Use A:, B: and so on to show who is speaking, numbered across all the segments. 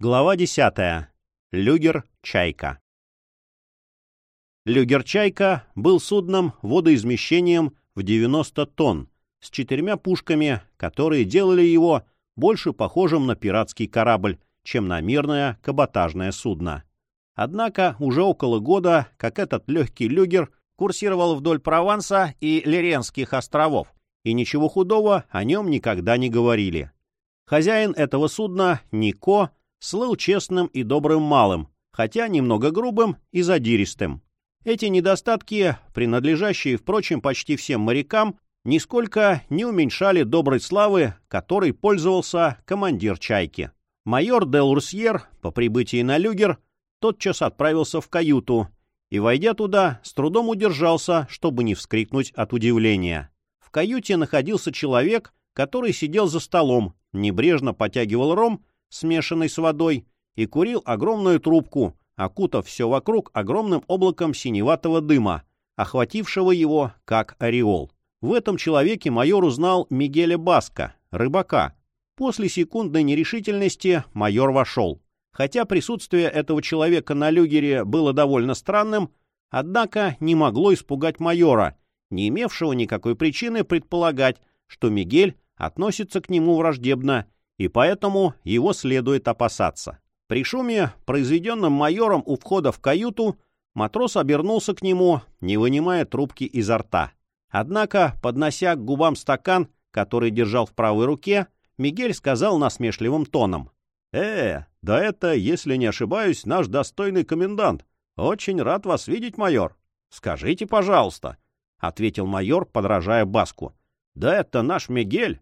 A: Глава 10. Люгер-Чайка. Люгер-Чайка был судном водоизмещением в 90 тонн с четырьмя пушками, которые делали его больше похожим на пиратский корабль, чем на мирное каботажное судно. Однако уже около года, как этот легкий люгер курсировал вдоль Прованса и Леренских островов, и ничего худого о нем никогда не говорили. Хозяин этого судна, Нико, слыл честным и добрым малым, хотя немного грубым и задиристым. Эти недостатки, принадлежащие, впрочем, почти всем морякам, нисколько не уменьшали доброй славы, которой пользовался командир «Чайки». Майор де Лурсьер, по прибытии на люгер, тотчас отправился в каюту и, войдя туда, с трудом удержался, чтобы не вскрикнуть от удивления. В каюте находился человек, который сидел за столом, небрежно потягивал ром смешанный с водой, и курил огромную трубку, окутав все вокруг огромным облаком синеватого дыма, охватившего его как ореол. В этом человеке майор узнал Мигеля Баска, рыбака. После секундной нерешительности майор вошел. Хотя присутствие этого человека на люгере было довольно странным, однако не могло испугать майора, не имевшего никакой причины предполагать, что Мигель относится к нему враждебно и поэтому его следует опасаться. При шуме, произведенном майором у входа в каюту, матрос обернулся к нему, не вынимая трубки изо рта. Однако, поднося к губам стакан, который держал в правой руке, Мигель сказал насмешливым тоном. «Э, да это, если не ошибаюсь, наш достойный комендант. Очень рад вас видеть, майор. Скажите, пожалуйста», — ответил майор, подражая Баску. «Да это наш Мигель,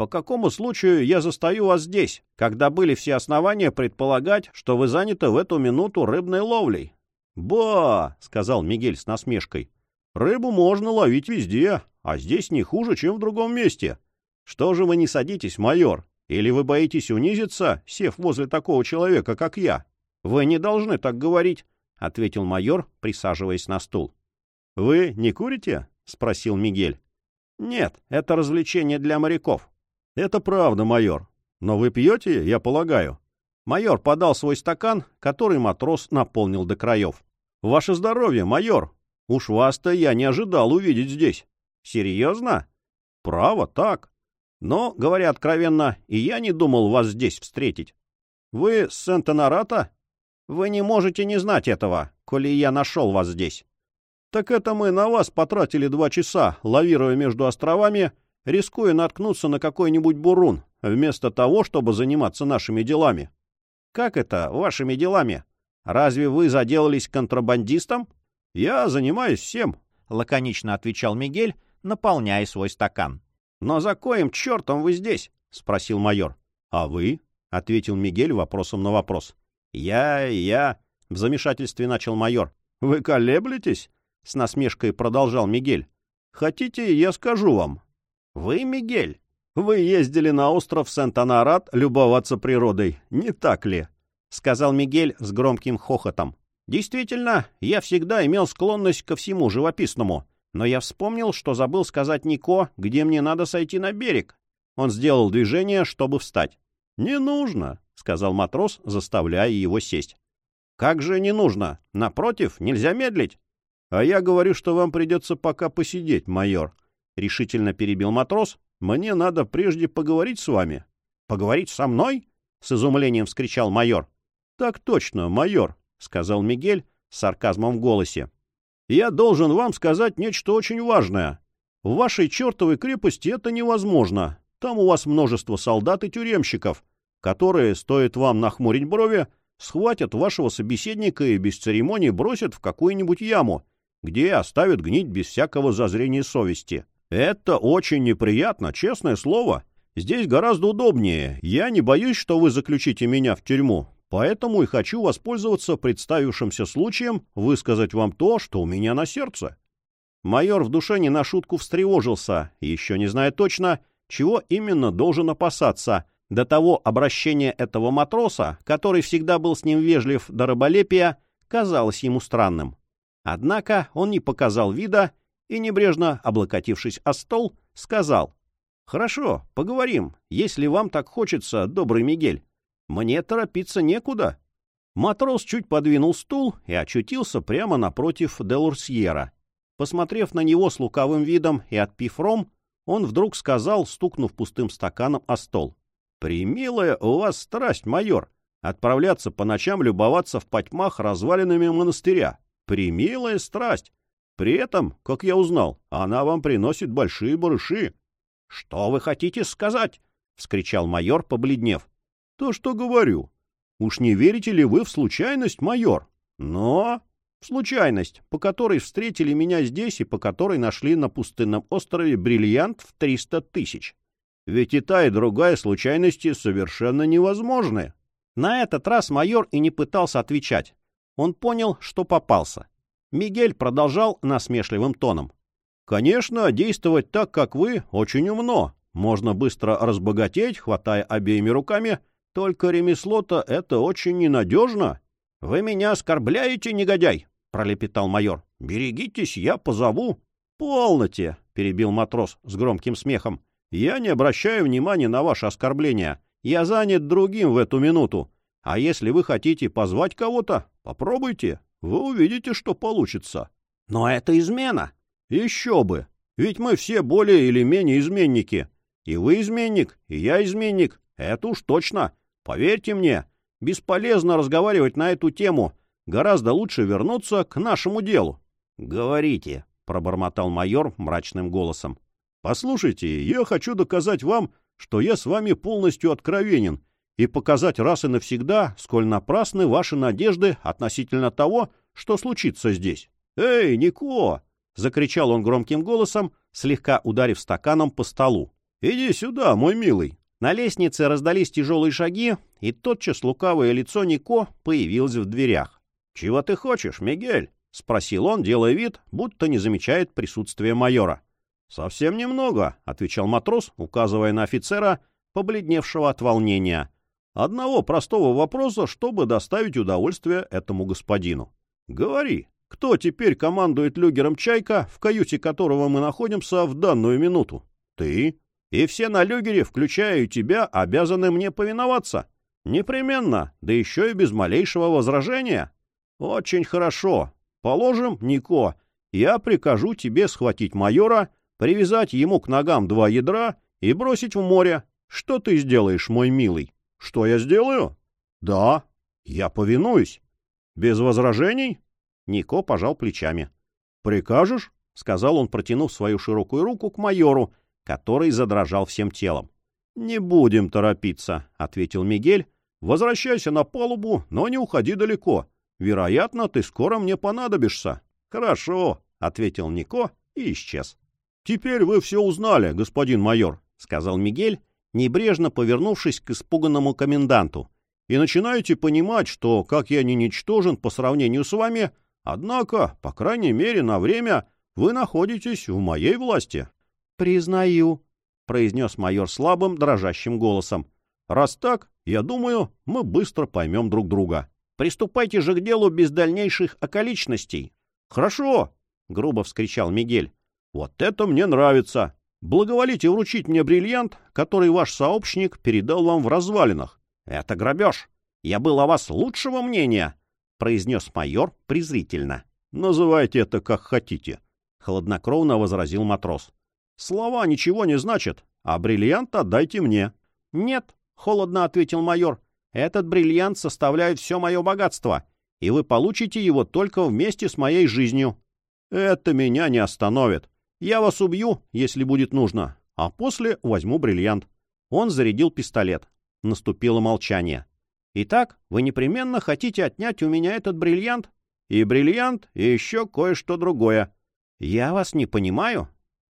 A: по какому случаю я застаю вас здесь, когда были все основания предполагать, что вы заняты в эту минуту рыбной ловлей? — Ба! — сказал Мигель с насмешкой. — Рыбу можно ловить везде, а здесь не хуже, чем в другом месте. Что же вы не садитесь, майор? Или вы боитесь унизиться, сев возле такого человека, как я? — Вы не должны так говорить, — ответил майор, присаживаясь на стул. — Вы не курите? — спросил Мигель. — Нет, это развлечение для моряков. «Это правда, майор. Но вы пьете, я полагаю?» Майор подал свой стакан, который матрос наполнил до краев. «Ваше здоровье, майор! Уж вас-то я не ожидал увидеть здесь. Серьезно? Право, так. Но, говоря откровенно, и я не думал вас здесь встретить. Вы с Сент-Энарата? Вы не можете не знать этого, коли я нашел вас здесь. Так это мы на вас потратили два часа, лавируя между островами рискуя наткнуться на какой-нибудь бурун, вместо того, чтобы заниматься нашими делами. Как это, вашими делами? Разве вы заделались контрабандистом? Я занимаюсь всем, — лаконично отвечал Мигель, наполняя свой стакан. Но за коим чертом вы здесь? — спросил майор. А вы? — ответил Мигель вопросом на вопрос. Я, я... — в замешательстве начал майор. Вы колеблетесь? — с насмешкой продолжал Мигель. Хотите, я скажу вам. Вы, Мигель, вы ездили на остров Сент-Анарат любоваться природой, не так ли? — сказал Мигель с громким хохотом. Действительно, я всегда имел склонность ко всему живописному, но я вспомнил, что забыл сказать Нико, где мне надо сойти на берег. Он сделал движение, чтобы встать. «Не нужно», — сказал матрос, заставляя его сесть. «Как же не нужно? Напротив, нельзя медлить». «А я говорю, что вам придется пока посидеть, майор», — решительно перебил матрос. — Мне надо прежде поговорить с вами. — Поговорить со мной? — с изумлением вскричал майор. — Так точно, майор, — сказал Мигель с сарказмом в голосе. — Я должен вам сказать нечто очень важное. В вашей чертовой крепости это невозможно. Там у вас множество солдат и тюремщиков, которые, стоит вам нахмурить брови, схватят вашего собеседника и без церемоний бросят в какую-нибудь яму, где оставят гнить без всякого зазрения совести. «Это очень неприятно, честное слово. Здесь гораздо удобнее. Я не боюсь, что вы заключите меня в тюрьму. Поэтому и хочу воспользоваться представившимся случаем высказать вам то, что у меня на сердце». Майор в душе не на шутку встревожился, еще не зная точно, чего именно должен опасаться. До того обращения этого матроса, который всегда был с ним вежлив до раболепия, казалось ему странным. Однако он не показал вида и, небрежно облокотившись о стол, сказал. «Хорошо, поговорим, если вам так хочется, добрый Мигель. Мне торопиться некуда. Матрос чуть подвинул стул и очутился прямо напротив Делурсьера. Посмотрев на него с лукавым видом и отпив ром, он вдруг сказал, стукнув пустым стаканом о стол. — Примилая у вас страсть, майор, отправляться по ночам любоваться в потьмах развалинами монастыря. Примилая страсть. При этом, как я узнал, она вам приносит большие барыши. — Что вы хотите сказать? — вскричал майор, побледнев. — То, что говорю. Уж не верите ли вы в случайность, майор? Но... Случайность, по которой встретили меня здесь и по которой нашли на пустынном острове бриллиант в триста тысяч. Ведь и та, и другая случайности совершенно невозможны. На этот раз майор и не пытался отвечать. Он понял, что попался. Мигель продолжал насмешливым тоном. «Конечно, действовать так, как вы, очень умно. Можно быстро разбогатеть, хватая обеими руками только ремесло-то это очень ненадежно. — Вы меня оскорбляете, негодяй! — пролепетал майор. — Берегитесь, я позову. — Полноте! — перебил матрос с громким смехом. — Я не обращаю внимания на ваше оскорбление. Я занят другим в эту минуту. А если вы хотите позвать кого-то, попробуйте. Вы увидите, что получится. — Но это измена. — Еще бы! Ведь мы все более или менее изменники. И вы изменник, и я изменник. Это уж точно. Поверьте мне, бесполезно разговаривать на эту тему. Гораздо лучше вернуться к нашему делу. — Говорите, — пробормотал майор мрачным голосом. — Послушайте, я хочу доказать вам, что я с вами полностью откровенен, и показать раз и навсегда, сколь напрасны ваши надежды относительно того, что случится здесь. «Эй, Нико!» — закричал он громким голосом, слегка ударив стаканом по столу. «Иди сюда, мой милый. На лестнице раздались тяжелые шаги, и тотчас лукавое лицо Нико появилось в дверях. — Чего ты хочешь, Мигель? — спросил он, делая вид, будто не замечает присутствия майора. — Совсем немного, — отвечал матрос, указывая на офицера, побледневшего от волнения. — Одного простого вопроса, чтобы доставить удовольствие этому господину. — Говори, кто теперь командует люгером «Чайка», в каюте которого мы находимся в данную минуту? — Ты? И все на люгере, включая и тебя, обязаны мне повиноваться. Непременно, да еще и без малейшего возражения. Очень хорошо. Положим, Нико, я прикажу тебе схватить майора, привязать ему к ногам два ядра и бросить в море. Что ты сделаешь, мой милый? Что я сделаю? Да, я повинуюсь. Без возражений? Нико пожал плечами. Прикажешь? — сказал он, протянув свою широкую руку к майору, который задрожал всем телом. — Не будем торопиться, — ответил Мигель. — Возвращайся на палубу, но не уходи далеко. Вероятно, ты скоро мне понадобишься. — Хорошо, — ответил Нико и исчез. — Теперь вы все узнали, господин майор, — сказал Мигель, небрежно повернувшись к испуганному коменданту. — И начинаете понимать, что, как я не ничтожен по сравнению с вами, однако, по крайней мере, на время вы находитесь в моей власти. «Признаю», — произнес майор слабым, дрожащим голосом. «Раз так, я думаю, мы быстро поймем друг друга. Приступайте же к делу без дальнейших околичностей». «Хорошо», — грубо вскричал Мигель. «Вот это мне нравится. Благоволите вручить мне бриллиант, который ваш сообщник передал вам в развалинах. Это грабеж. Я был о вас лучшего мнения», — произнес майор презрительно. «Называйте это как хотите», — хладнокровно возразил матрос. Слова ничего не значат, а бриллиант отдайте мне. — Нет, — холодно ответил майор, — этот бриллиант составляет все мое богатство, и вы получите его только вместе с моей жизнью. — Это меня не остановит. Я вас убью, если будет нужно, а после возьму бриллиант. Он зарядил пистолет. Наступило молчание. — Итак, вы непременно хотите отнять у меня этот бриллиант? И бриллиант, и еще кое-что другое. Я вас не понимаю,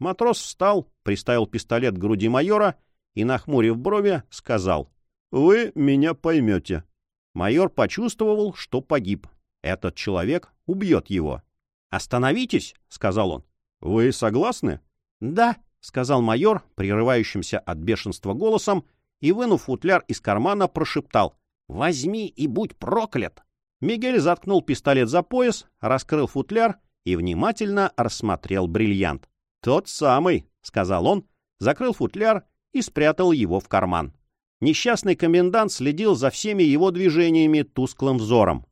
A: Матрос встал, приставил пистолет к груди майора и, нахмурив брови, сказал «Вы меня поймете». Майор почувствовал, что погиб. Этот человек убьет его. «Остановитесь», — сказал он. «Вы согласны?» «Да», — сказал майор, прерывающимся от бешенства голосом, и, вынув футляр из кармана, прошептал «Возьми и будь проклят!» Мигель заткнул пистолет за пояс, раскрыл футляр и внимательно рассмотрел бриллиант. «Тот самый», — сказал он, закрыл футляр и спрятал его в карман. Несчастный комендант следил за всеми его движениями тусклым взором.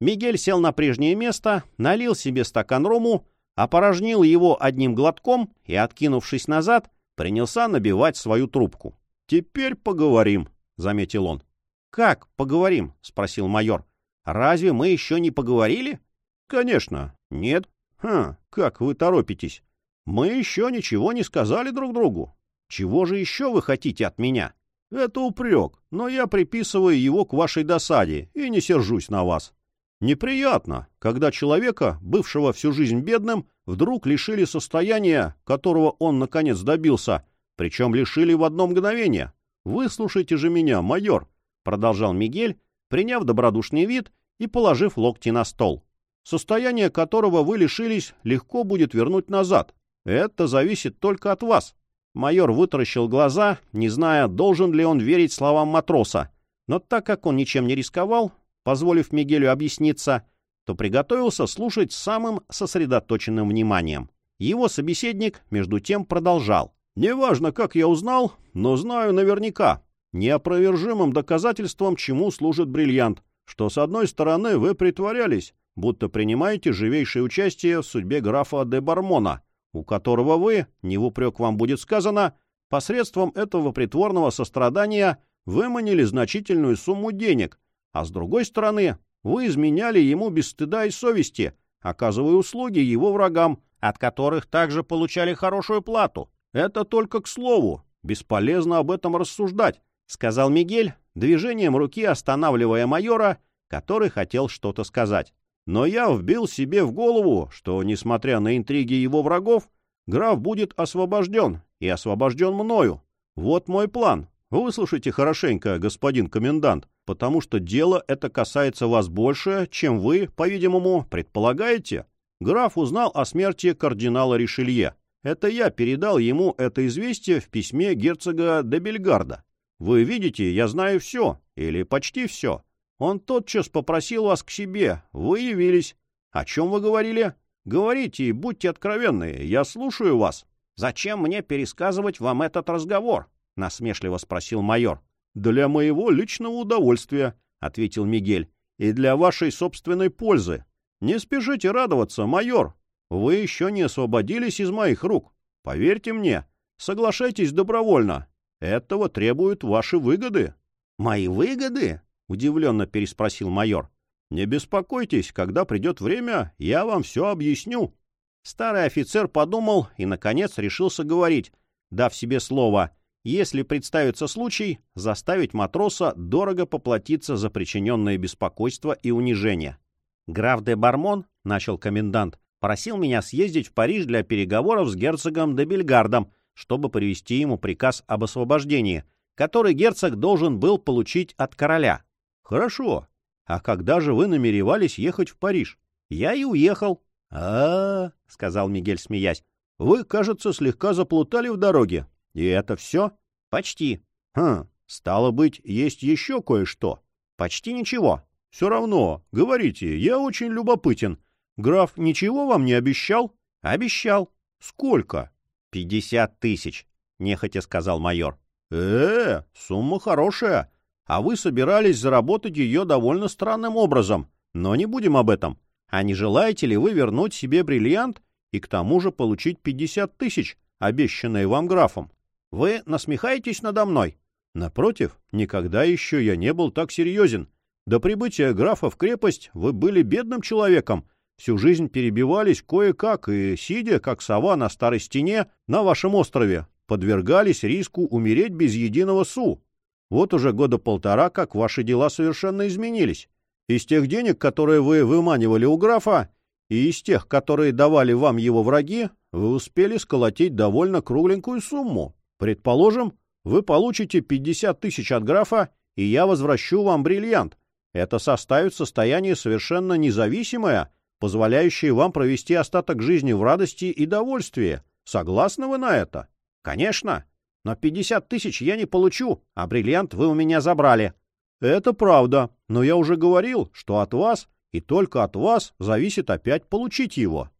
A: Мигель сел на прежнее место, налил себе стакан рому, опорожнил его одним глотком и, откинувшись назад, принялся набивать свою трубку. «Теперь поговорим», — заметил он. «Как поговорим?» — спросил майор. «Разве мы еще не поговорили?» «Конечно. Нет. Хм, как вы торопитесь. Мы еще ничего не сказали друг другу. Чего же еще вы хотите от меня?» «Это упрек, но я приписываю его к вашей досаде и не сержусь на вас. Неприятно, когда человека, бывшего всю жизнь бедным, вдруг лишили состояния, которого он наконец добился, причем лишили в одно мгновение. Выслушайте же меня, майор, — продолжал Мигель, приняв добродушный вид и положив локти на стол. Состояние которого вы лишились, легко будет вернуть назад. Это зависит только от вас. Майор вытаращил глаза, не зная, должен ли он верить словам матроса. Но так как он ничем не рисковал, позволив Мигелю объясниться, то приготовился слушать самым сосредоточенным вниманием. Его собеседник, между тем, продолжал. «Неважно, как я узнал, но знаю наверняка. Неопровержимым доказательством, чему служит бриллиант, что, с одной стороны, вы притворялись, будто принимаете живейшее участие в судьбе графа де Бармона, у которого вы, не в упрек вам будет сказано, посредством этого притворного сострадания выманили значительную сумму денег, а с другой стороны, вы изменяли ему без стыда и совести, оказывая услуги его врагам, от которых также получали хорошую плату. Это только к слову, бесполезно об этом рассуждать, сказал Мигель, движением руки останавливая майора, который хотел что-то сказать. Но я вбил себе в голову, что, несмотря на интриги его врагов, граф будет освобожден, и освобожден мною. Вот мой план. Выслушайте хорошенько, господин комендант потому что дело это касается вас больше, чем вы, по-видимому, предполагаете. Граф узнал о смерти кардинала Ришелье. Это я передал ему это известие в письме герцога де Бельгарда. Вы видите, я знаю все, или почти все. Он тотчас попросил вас к себе, вы явились. О чем вы говорили? Говорите и будьте откровенны, я слушаю вас. Зачем мне пересказывать вам этот разговор? — насмешливо спросил майор. «Для моего личного удовольствия», — ответил Мигель, — «и для вашей собственной пользы. Не спешите радоваться, майор. Вы еще не освободились из моих рук. Поверьте мне, соглашайтесь добровольно. Этого требуют ваши выгоды». «Мои выгоды?» — удивленно переспросил майор. «Не беспокойтесь, когда придет время, я вам все объясню». Старый офицер подумал и, наконец, решился говорить, дав себе слово — если представится случай, заставить матроса дорого поплатиться за причиненное беспокойство и унижение. «Граф де Бармон», — начал комендант, — просил меня съездить в Париж для переговоров с герцогом де Бельгардом, чтобы привести ему приказ об освобождении, который герцог должен был получить от короля. «Хорошо. А когда же вы намеревались ехать в Париж?» «Я и уехал». «А-а-а», — сказал Мигель, смеясь, — «вы, кажется, слегка заплутали в дороге. И это все? Почти. Хм, стало быть, есть еще кое-что. Почти ничего. Все равно, говорите, я очень любопытен. Граф ничего вам не обещал? Обещал. Сколько? Пятьдесят тысяч, нехотя сказал майор. э, -э сумма хорошая. А вы собирались заработать ее довольно странным образом. Но не будем об этом. А не желаете ли вы вернуть себе бриллиант и к тому же получить пятьдесят тысяч, обещанные вам графом? Вы насмехаетесь надо мной? Напротив, никогда еще я не был так серьезен. До прибытия графа в крепость вы были бедным человеком, всю жизнь перебивались кое-как и, сидя, как сова на старой стене на вашем острове, подвергались риску умереть без единого су. Вот уже года полтора, как ваши дела совершенно изменились. Из тех денег, которые вы выманивали у графа, и из тех, которые давали вам его враги, вы успели сколотить довольно кругленькую сумму. Предположим, вы получите 50 тысяч от графа, и я возвращу вам бриллиант. Это составит состояние совершенно независимое, позволяющее вам провести остаток жизни в радости и довольстве. Согласны вы на это? Конечно. Но 50 тысяч я не получу, а бриллиант вы у меня забрали. Это правда, но я уже говорил, что от вас и только от вас зависит опять получить его.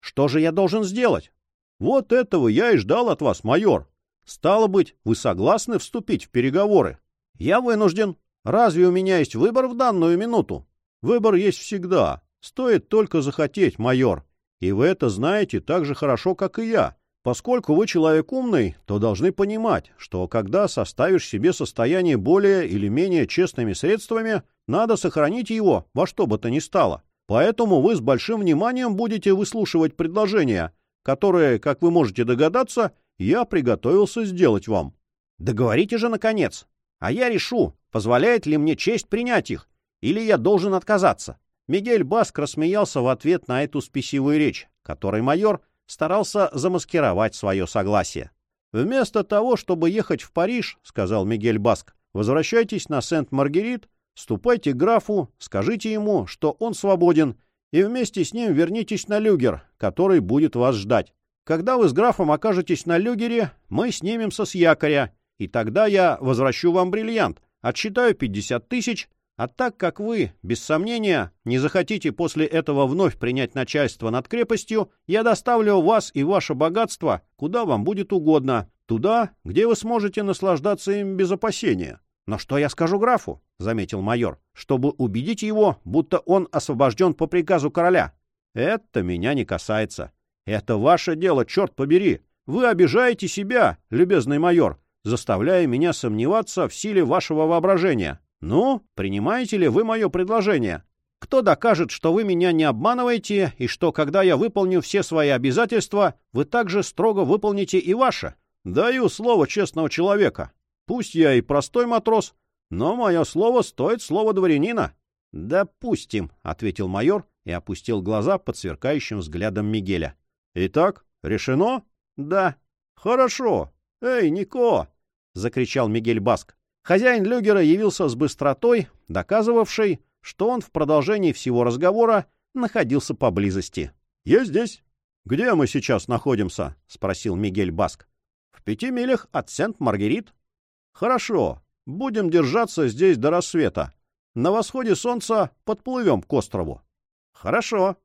A: Что же я должен сделать? Вот этого я и ждал от вас, майор. Стало быть, вы согласны вступить в переговоры? Я вынужден. Разве у меня есть выбор в данную минуту? Выбор есть всегда. Стоит только захотеть, майор. И вы это знаете так же хорошо, как и я. Поскольку вы человек умный, то должны понимать, что когда составишь себе состояние более или менее честными средствами, надо сохранить его во что бы то ни стало. Поэтому вы с большим вниманием будете выслушивать предложения, которые, как вы можете догадаться, я приготовился сделать вам. Договорите же, наконец. А я решу, позволяет ли мне честь принять их, или я должен отказаться. Мигель Баск рассмеялся в ответ на эту спесивую речь, которой майор старался замаскировать свое согласие. «Вместо того, чтобы ехать в Париж, — сказал Мигель Баск, — возвращайтесь на Сент-Маргерит, ступайте к графу, скажите ему, что он свободен, и вместе с ним вернитесь на люгер, который будет вас ждать. Когда вы с графом окажетесь на люгере, мы снимемся с якоря, и тогда я возвращу вам бриллиант, отсчитаю 50 тысяч, а так как вы, без сомнения, не захотите после этого вновь принять начальство над крепостью, я доставлю вас и ваше богатство, куда вам будет угодно, туда, где вы сможете наслаждаться им без опасения. Но что я скажу графу? — заметил майор, — чтобы убедить его, будто он освобожден по приказу короля. Это меня не касается. Это ваше дело, черт побери. Вы обижаете себя, любезный майор, заставляя меня сомневаться в силе вашего воображения. Ну, принимаете ли вы мое предложение? Кто докажет, что вы меня не обманываете, и что, когда я выполню все свои обязательства, вы также строго выполните и ваше? Даю слово честного человека. Пусть я и простой матрос, но мое слово стоит слова дворянина. — Допустим, — ответил майор и опустил глаза под сверкающим взглядом Мигеля. — Итак, решено? — Да. — Хорошо. Эй, Нико! — закричал Мигель Баск. Хозяин люгера явился с быстротой, доказывавшей, что он в продолжении всего разговора находился поблизости. — Я здесь. — Где мы сейчас находимся? — спросил Мигель Баск. — В пяти милях от Сент-Маргерит. — Хорошо. Будем держаться здесь до рассвета. На восходе солнца подплывем к острову. — Хорошо.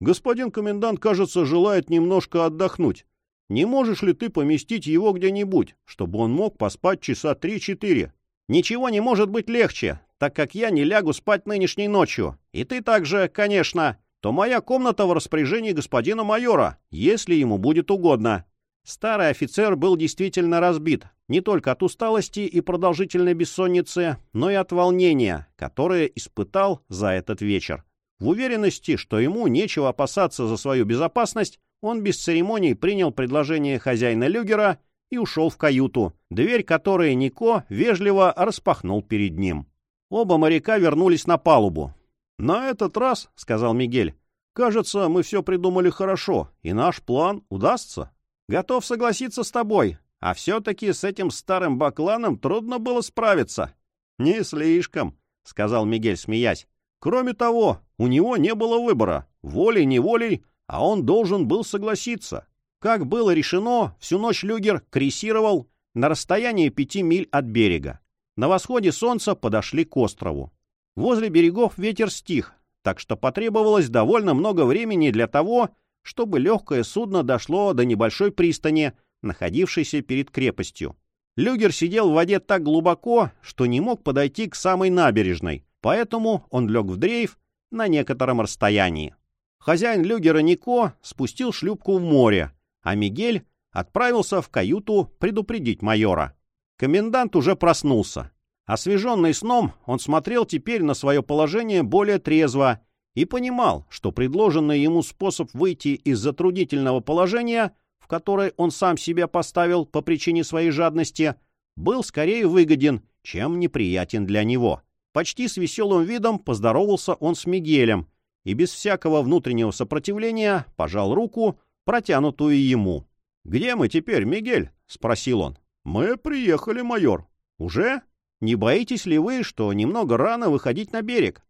A: Господин комендант, кажется, желает немножко отдохнуть. Не можешь ли ты поместить его где-нибудь, чтобы он мог поспать часа три-четыре? Ничего не может быть легче, так как я не лягу спать нынешней ночью. И ты также, конечно. То моя комната в распоряжении господина майора, если ему будет угодно. Старый офицер был действительно разбит, не только от усталости и продолжительной бессонницы, но и от волнения, которое испытал за этот вечер. В уверенности, что ему нечего опасаться за свою безопасность, он без церемоний принял предложение хозяина люгера и ушел в каюту, дверь которой Нико вежливо распахнул перед ним. Оба моряка вернулись на палубу. «На этот раз, — сказал Мигель, — кажется, мы все придумали хорошо, и наш план удастся. Готов согласиться с тобой, а все-таки с этим старым бакланом трудно было справиться». «Не слишком», — сказал Мигель, смеясь. «Кроме того, у него не было выбора, волей-неволей, а он должен был согласиться. Как было решено, всю ночь Люгер крейсировал на расстоянии пяти миль от берега. На восходе солнца подошли к острову. Возле берегов ветер стих, так что потребовалось довольно много времени для того, чтобы легкое судно дошло до небольшой пристани, находившейся перед крепостью. Люгер сидел в воде так глубоко, что не мог подойти к самой набережной, поэтому он лег в дрейф на некотором расстоянии. Хозяин люгера Нико спустил шлюпку в море, а Мигель отправился в каюту предупредить майора. Комендант уже проснулся. Освеженный сном, он смотрел теперь на свое положение более трезво и понимал, что предложенный ему способ выйти из затруднительного положения, в которое он сам себя поставил по причине своей жадности, был скорее выгоден, чем неприятен для него. Почти с веселым видом поздоровался он с Мигелем и без всякого внутреннего сопротивления пожал руку, протянутую ему. «Где мы теперь, Мигель?» — спросил он. «Мы приехали, майор». «Уже? Не боитесь ли вы, что немного рано выходить на берег?»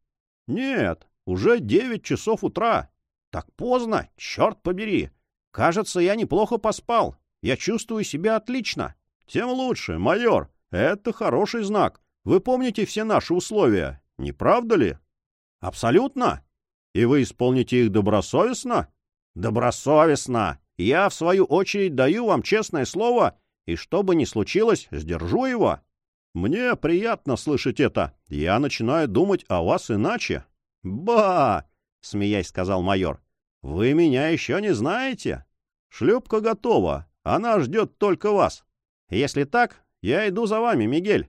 A: «Нет, уже девять часов утра». «Так поздно, черт побери! Кажется, я неплохо поспал. Я чувствую себя отлично». «Тем лучше, майор. Это хороший знак. Вы помните все наши условия, не правда ли?» «Абсолютно. И вы исполните их добросовестно?» Добросовестно. Я, в свою очередь, даю вам честное слово, и что бы ни случилось, сдержу его. Мне приятно слышать это. Я начинаю думать о вас иначе. Ба! смеясь сказал майор. Вы меня еще не знаете? Шлюпка готова. Она ждет только вас. Если так, я иду за вами, Мигель.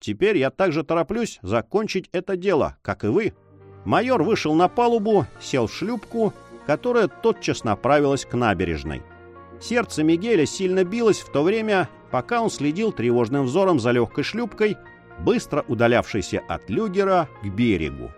A: Теперь я также тороплюсь закончить это дело, как и вы. Майор вышел на палубу, сел в шлюпку, которая тотчас направилась к набережной. Сердце Мигеля сильно билось в то время, пока он следил тревожным взором за легкой шлюпкой, быстро удалявшейся от люгера к берегу.